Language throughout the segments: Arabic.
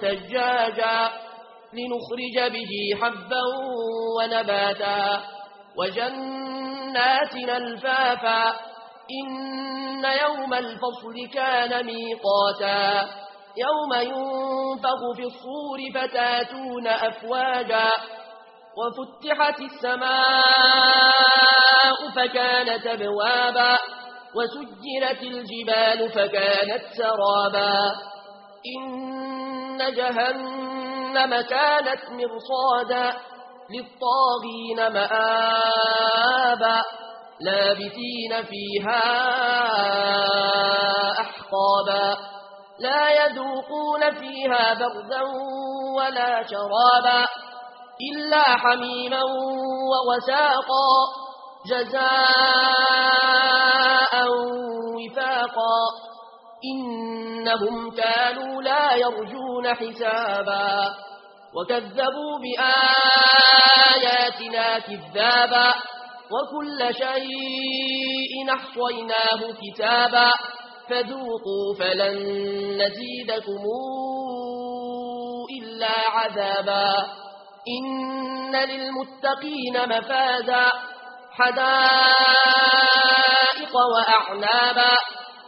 سجاجا لنخرج به حبا ونباتا وجناتنا الفافا إن يوم الفصل كان ميقاتا يوم ينفق في الصور فتاتون أفواجا وفتحت السماء فكانت أبوابا وسجرت الجبال فكانت سرابا إن جهنم كانت مرصادا للطاغين مآبا لابثين فيها أحقابا لا يذوقون فيها بردا ولا شرابا إلا حميما ووساقا جزاء إنهم كانوا لا يرجون حسابا وكذبوا بآياتنا كذابا وكل شيء نحصيناه كتابا فذوقوا فلن نزيدكم إلا عذابا إن للمتقين مفازا حدائق وأعنابا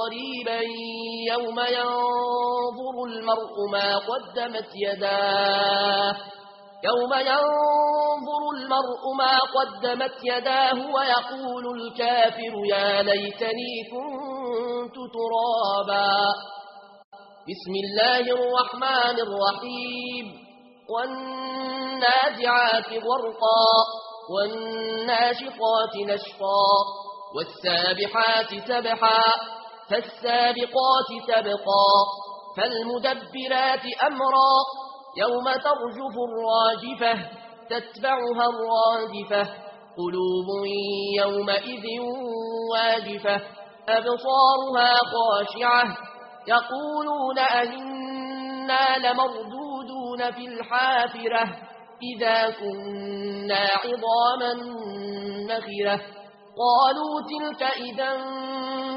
قريبا يوم ينظر المرء ما قدمت يداه. يوم ينظر المرء ما قدمت يداه ويقول الكافر يا ليتني كنت ترابا. بسم الله الرحمن الرحيم. والنازعات غرقا والناشقات نشقا والسابحات سبحا. فالسابقات سبقا فالمدبرات أمرا يوم ترجف الراجفة تتبعها الراجفة قلوب يومئذ واجفة أبصارها خاشعة يقولون أئنا لمردودون في الحافرة إذا كنا عظاما نخرة. قالوا تلك إذا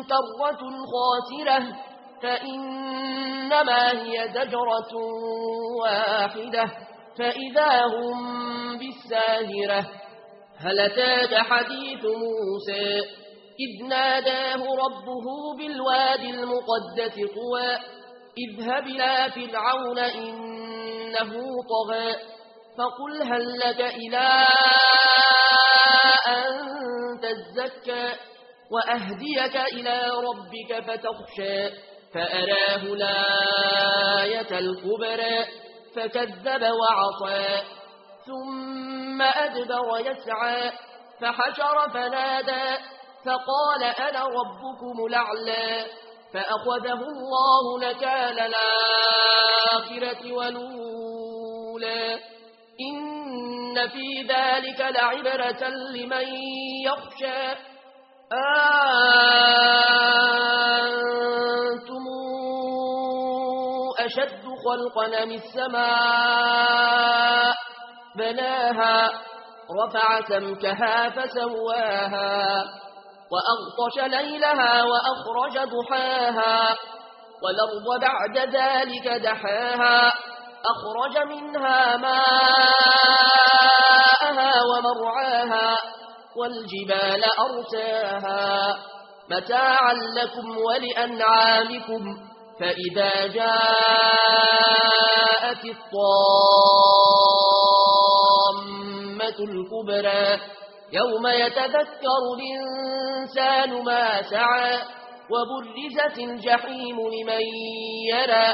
كرة خاسرة فإنما هي زجرة واحدة فإذا هم بالساهرة. هل تاج حديث موسى؟ إذ ناداه ربه بالواد المقدس قوى اذهب إلى فرعون إنه طغى فقل هل لك إلى أن تزكى وأهديك إلى ربك فتخشى فأراه لاية الكبرى فكذب وعصى ثم أدبر يسعى فحشر فنادى فقال أنا ربكم الأعلى فأخذه الله نكال الآخرة ولولا إن في ذلك لعبرة لمن يخشى. أنتم أشد خلقنا من السماء؟ بناها رفع سمكها فسواها وأغطش ليلها وأخرج ضحاها والأرض بعد ذلك دحاها أخرج منها ماءها ومرعاها والجبال أرساها متاعا لكم ولأنعامكم فإذا جاءت الطامة الكبرى يوم يتذكر الإنسان ما سعى وبرزت الجحيم لمن يرى